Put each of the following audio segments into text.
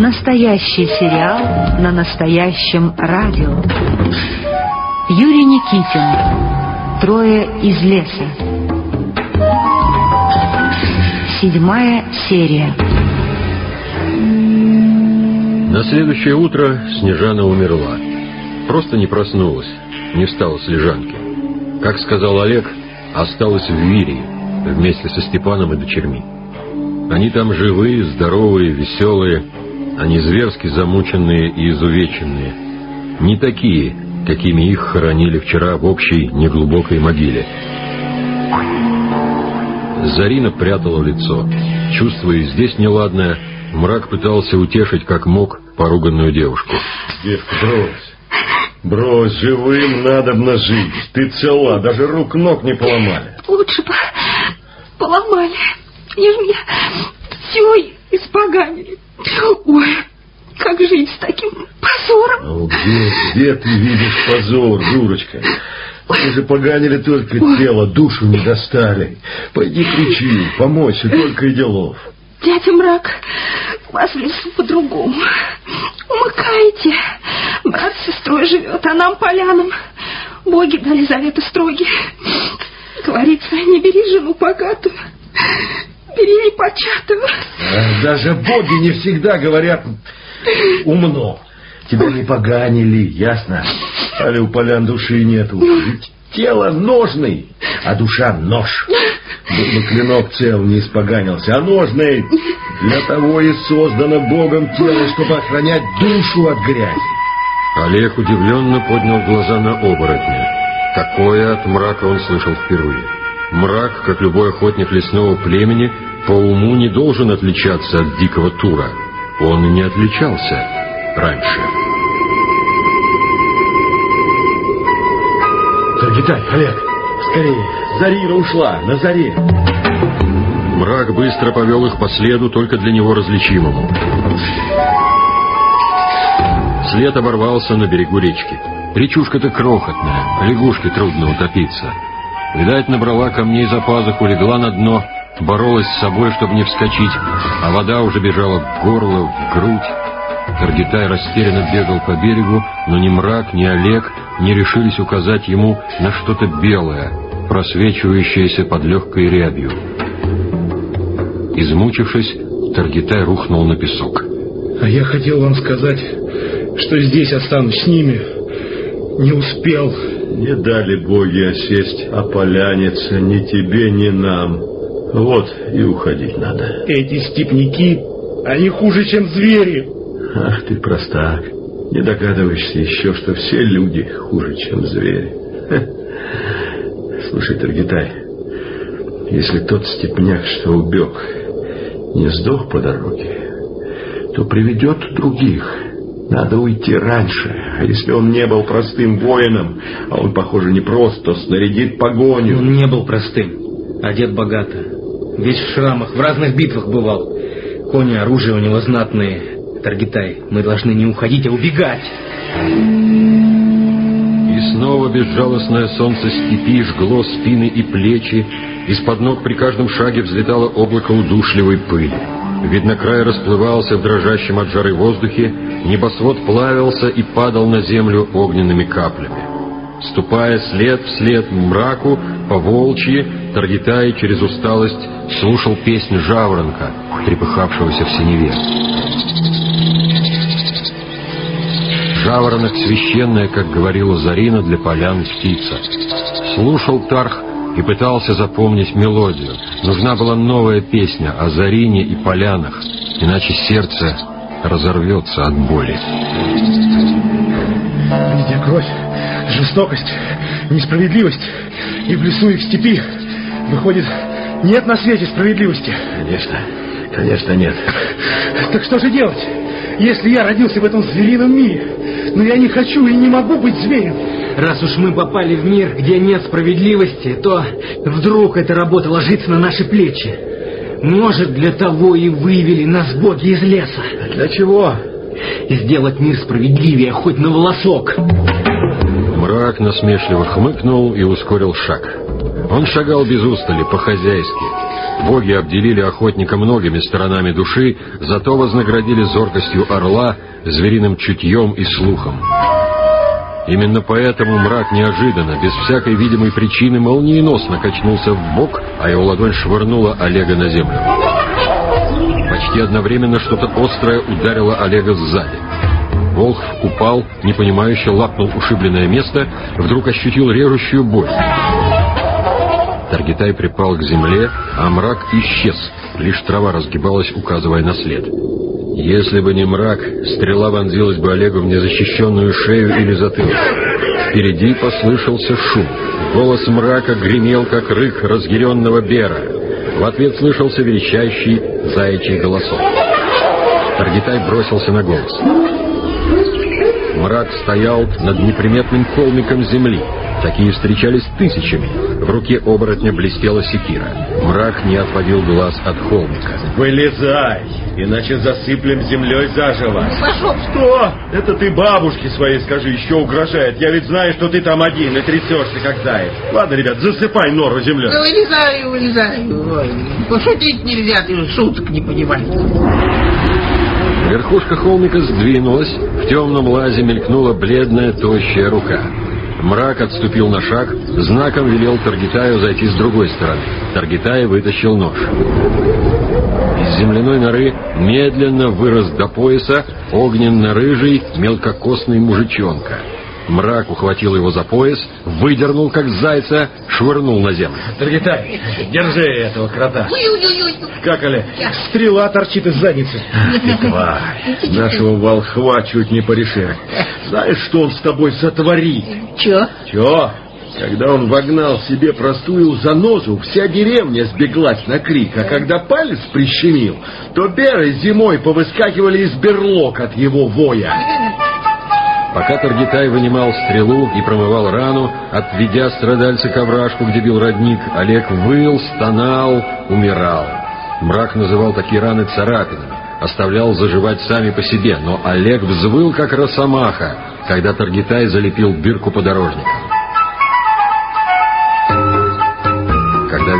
Настоящий сериал на настоящем радио. Юрий Никитин. Трое из леса. Седьмая серия. На следующее утро Снежана умерла. Просто не проснулась, не встала с лежанки. Как сказал Олег, осталась в Вирии вместе со Степаном и дочерьми. Они там живые, здоровые, веселые, они зверски замученные и изувеченные. Не такие, какими их хоронили вчера в общей неглубокой могиле. Зарина прятала лицо. Чувствуя здесь неладное, мрак пытался утешить как мог поруганную девушку. Девка, брось. Брось, живым надо жить. Ты цела, даже рук-ног не поломали. Лучше бы поломали. Они же мне все испоганили. Ой, как жить с таким позором? Ну, где, где ты видишь позор, дурочка? Они же поганили только Ой. тело, душу не достали. Пойди кричи, помойся, только и делов. Дядя Мрак, вас в лесу по-другому. Умыкайте. Брат с сестрой живет, а нам, полянам, боги дали заветы строгие. Говорится, не бери жену богатую, бери непочатую. А, даже боги не всегда говорят умно. Тебя не поганили, ясно? Али у полян души нету. Ведь тело ножный, а душа нож. Будто клинок цел не испоганился, а ножный для того и создано Богом тело, чтобы охранять душу от грязи. Олег удивленно поднял глаза на оборотня. Такое от мрака он слышал впервые. Мрак, как любой охотник лесного племени, по уму не должен отличаться от дикого тура. Он и не отличался раньше. Таргитай, Олег, скорее, Зарина ушла, на заре. Мрак быстро повел их по следу, только для него различимому. След оборвался на берегу речки. Речушка-то крохотная, лягушке трудно утопиться. Видать, набрала камней за пазуху, легла на дно — боролась с собой, чтобы не вскочить, а вода уже бежала в горло, в грудь. Таргитай растерянно бегал по берегу, но ни мрак, ни Олег не решились указать ему на что-то белое, просвечивающееся под легкой рябью. Измучившись, Таргитай рухнул на песок. А я хотел вам сказать, что здесь останусь с ними. Не успел. Не дали боги осесть, а поляница ни тебе, ни нам. Вот и уходить надо. Эти степняки, они хуже, чем звери. Ах ты простак. Не догадываешься еще, что все люди хуже, чем звери. Слушай, Таргитай, если тот степняк, что убег, не сдох по дороге, то приведет других. Надо уйти раньше. А если он не был простым воином, а он, похоже, не просто, снарядит погоню. Он не был простым, одет богато. Весь в шрамах, в разных битвах бывал. Кони, оружие у него знатные. Таргитай, мы должны не уходить, а убегать. И снова безжалостное солнце степи жгло спины и плечи. Из-под ног при каждом шаге взлетало облако удушливой пыли. Видно, край расплывался в дрожащем от жары воздухе, небосвод плавился и падал на землю огненными каплями. Ступая след вслед мраку, по волчьи, Таргитай через усталость слушал песню жаворонка, трепыхавшегося в синеве. Жаворонок священная, как говорила Зарина, для полян птица. Слушал Тарх и пытался запомнить мелодию. Нужна была новая песня о Зарине и полянах, иначе сердце разорвется от боли. Везде кровь, жестокость, несправедливость. И в лесу, и в степи. Выходит, нет на свете справедливости. Конечно, конечно нет. Так что же делать, если я родился в этом зверином мире? Но я не хочу и не могу быть зверем. Раз уж мы попали в мир, где нет справедливости, то вдруг эта работа ложится на наши плечи. Может, для того и вывели нас боги из леса. А для чего? Сделать мир справедливее хоть на волосок. Мрак насмешливо хмыкнул и ускорил шаг. Он шагал без устали, по-хозяйски. Боги обделили охотника многими сторонами души, зато вознаградили зоркостью орла, звериным чутьем и слухом. Именно поэтому мрак неожиданно, без всякой видимой причины, молниеносно качнулся в бок, а его ладонь швырнула Олега на землю. Почти одновременно что-то острое ударило Олега сзади. Волх упал, непонимающе лапнул ушибленное место, вдруг ощутил режущую боль. Таргитай припал к земле, а мрак исчез. Лишь трава разгибалась, указывая на след. Если бы не мрак, стрела вонзилась бы Олегу в незащищенную шею или затылок. Впереди послышался шум. Голос мрака гремел, как рык разъяренного бера. В ответ слышался верещащий заячий голосок. Таргитай бросился на голос. Мрак стоял над неприметным холмиком земли. Такие встречались тысячами. В руке оборотня блестела секира. Мрак не отводил глаз от холмика. Вылезай, иначе засыплем землей заживо. Пошел. Что? Это ты бабушке своей скажи, еще угрожает. Я ведь знаю, что ты там один и трясешься, как заяц. Ладно, ребят, засыпай нору землей. Да вылезаю, вылезаю. Ой, пошутить нельзя, ты шуток не понимаешь. Верхушка холмика сдвинулась, в темном лазе мелькнула бледная, тощая рука. Мрак отступил на шаг, знаком велел Таргитаю зайти с другой стороны. Таргитай вытащил нож. Из земляной норы медленно вырос до пояса огненно-рыжий мелкокосный мужичонка. Мрак ухватил его за пояс, выдернул, как зайца, швырнул на землю. Таргитай, держи этого крота. Как, Олег? Стрела торчит из задницы. Тварь, нашего волхва чуть не порешили. Знаешь, что он с тобой сотворит? Чё? Чё? Когда он вогнал себе простую занозу, вся деревня сбеглась на крик, а когда палец прищемил, то беры зимой повыскакивали из берлог от его воя. Пока Таргитай вынимал стрелу и промывал рану, отведя страдальца к овражку, где бил родник, Олег выл, стонал, умирал. Мрак называл такие раны царапинами, оставлял заживать сами по себе, но Олег взвыл, как росомаха, когда Таргитай залепил бирку подорожника.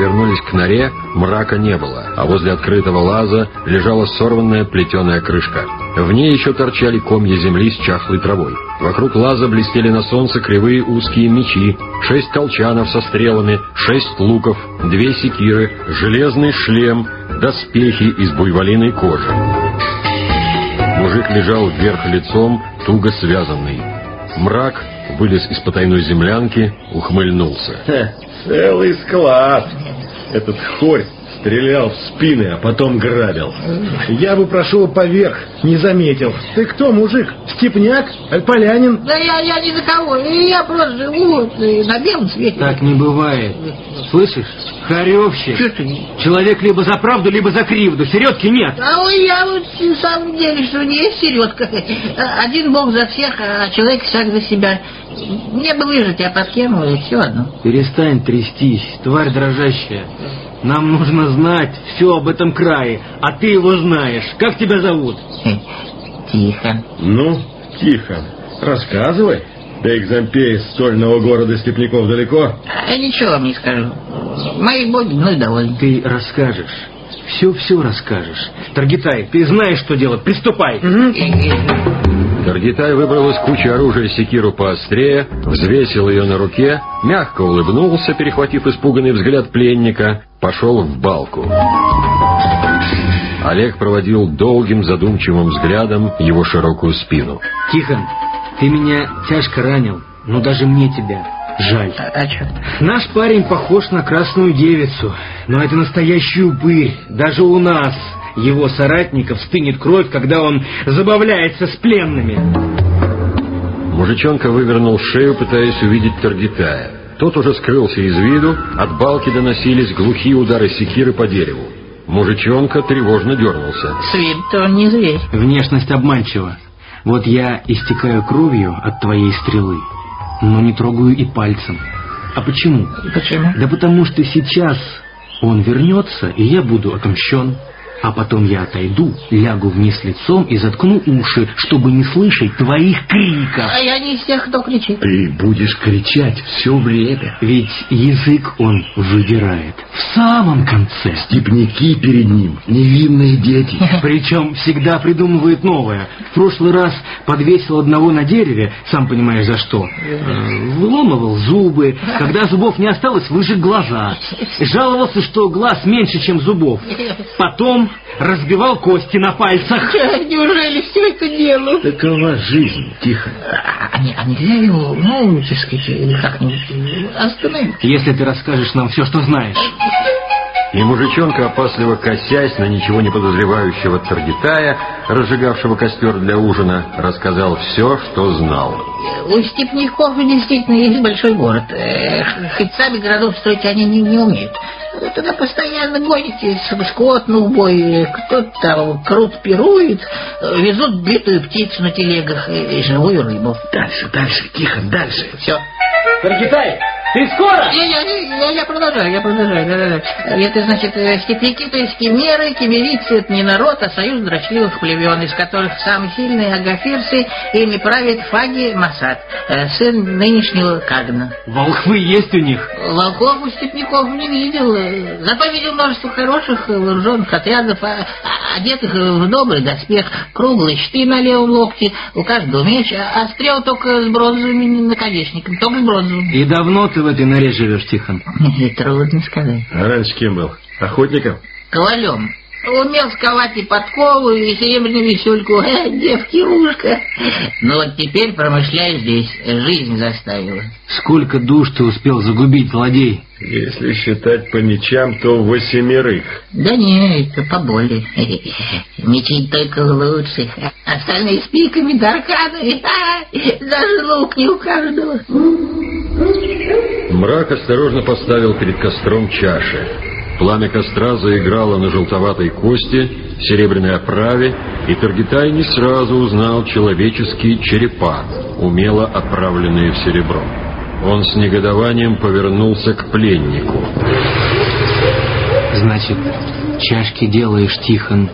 Когда вернулись к норе, мрака не было, а возле открытого лаза лежала сорванная плетеная крышка. В ней еще торчали комья земли с чахлой травой. Вокруг лаза блестели на солнце кривые узкие мечи, шесть колчанов со стрелами, шесть луков, две секиры, железный шлем, доспехи из буйволиной кожи. Мужик лежал вверх лицом, туго связанный. Мрак вылез из потайной землянки, ухмыльнулся. Ха, целый склад. Этот хорь стрелял в спины, а потом грабил. Я бы прошел поверх, не заметил. Ты кто, мужик? Степняк? Полянин? Да я, я ни за кого. Я просто живу на белом свете. Так не бывает. Слышишь? Харевщик. Чё ты? Человек либо за правду, либо за кривду. Середки нет. А ой, я вот в самом деле, что не есть середка. Один бог за всех, а человек всяк за себя. Мне бы выжить, я подкинул, и все одно. Перестань трястись, тварь дрожащая. Нам нужно знать все об этом крае, а ты его знаешь. Как тебя зовут? Тихо. Ну, тихо. Рассказывай. До Экзампеи из стольного города Степняков далеко? А ничего вам не скажу. Мои боги, ну и довольны. Ты расскажешь. Все-все расскажешь. Таргитай, ты знаешь, что делать. Приступай. Таргитай выбрал из кучи оружия секиру поострее, взвесил ее на руке, мягко улыбнулся, перехватив испуганный взгляд пленника, пошел в балку. Олег проводил долгим задумчивым взглядом его широкую спину. Тихон, ты меня тяжко ранил, но даже мне тебя жаль. А, а что? Наш парень похож на красную девицу, но это настоящий упырь. Даже у нас, его соратников, стынет кровь, когда он забавляется с пленными. Мужичонка вывернул шею, пытаясь увидеть Таргитая. Тот уже скрылся из виду, от балки доносились глухие удары секиры по дереву. Мужичонка тревожно дернулся. С виду он не зверь. Внешность обманчива. Вот я истекаю кровью от твоей стрелы, но не трогаю и пальцем. А почему? Почему? Да потому что сейчас он вернется, и я буду отомщен. А потом я отойду, лягу вниз лицом и заткну уши, чтобы не слышать твоих криков. А я не из тех, кто кричит. Ты будешь кричать все время. Ведь язык он выдирает в самом конце. Степняки перед ним, невинные дети. Причем всегда придумывает новое. В прошлый раз подвесил одного на дереве, сам понимаешь за что. Э, Выломывал зубы. Когда зубов не осталось, выжег глаза. Жаловался, что глаз меньше, чем зубов. Потом разбивал кости на пальцах. Неужели все это дело? Такова жизнь, тихо. А, не- а нельзя его, ну, так сказать, как-нибудь остановить? Если ты расскажешь нам все, что знаешь. И мужичонка, опасливо косясь на ничего не подозревающего Таргитая, разжигавшего костер для ужина, рассказал все, что знал. У степняков действительно есть большой город. Э, Хоть сами городов строить они не, не умеют. Вы Туда постоянно гоните скот на убой, кто-то там крут пирует, э, везут битую птицу на телегах и, и живую рыбу. Дальше, дальше, тихо, дальше. Все. Таргитай, ты скоро? Я, я, я, я продолжаю, я продолжаю. Да, да, да. Это значит, э, степняки, то есть кемеры, кемерийцы, это не народ, а союз дрочливых племен, из которых самые сильные агафирцы, ими правит Фаги Масад, э, сын нынешнего Кагна. Волхвы есть у них. Волков у степняков не видел, э, зато видел множество хороших э, вооруженных отрядов, а- а- одетых в добрый доспех, круглые щиты на левом локте, у каждого меч, а а стрел только с бронзовыми наконечниками, только с бронзовым. И давно ты в этой норе живешь, Тихон? Трудно сказать. А раньше кем был? Охотником? Ковалем. Умел сковать и подкову, и серебряную висюльку. Э, девки-рушка. Но вот теперь промышляю здесь. Жизнь заставила. Сколько душ ты успел загубить, злодей? Если считать по мечам, то восемерых. Да не, это поболее. Мечи только лучше. Остальные с пиками, дарканами. Ха, Даже лук не у каждого. Мрак осторожно поставил перед костром чаши. Пламя костра заиграло на желтоватой кости, серебряной оправе, и Таргитай не сразу узнал человеческие черепа, умело оправленные в серебро. Он с негодованием повернулся к пленнику. Значит, чашки делаешь, Тихон,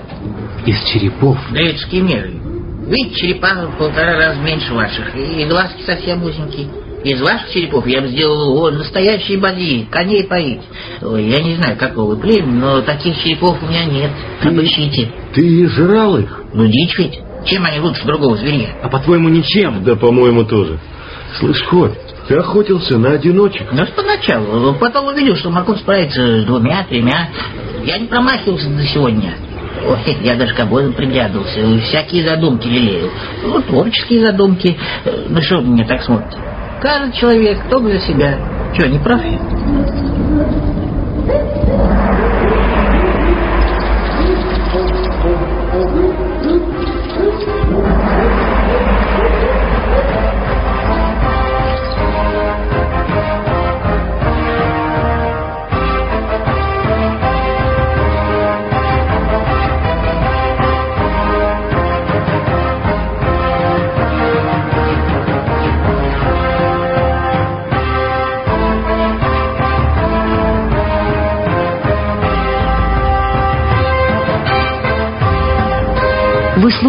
из черепов? Да это ж. Видите, черепа в полтора раза меньше ваших. И глазки совсем узенькие. Из ваших черепов я бы сделал о, настоящие бадьи, коней поить. Ой, я не знаю, какого вы племени, но таких черепов у меня нет. Обыщите. Ты жрал их? Ну, дичь ведь. Чем они лучше другого зверя? А по-твоему, ничем? Да, по-моему, тоже. Слышь, Хоть, ты охотился на одиночек. Ну, поначалу. Потом увидел, что могу справиться с двумя, тремя. Я не промахивался до сегодня. Ой, я даже к обоим приглядывался. Всякие задумки лелею. Ну, творческие задумки. Ну, что вы мне так смотрите? Каждый человек только за себя. Че, не прав я?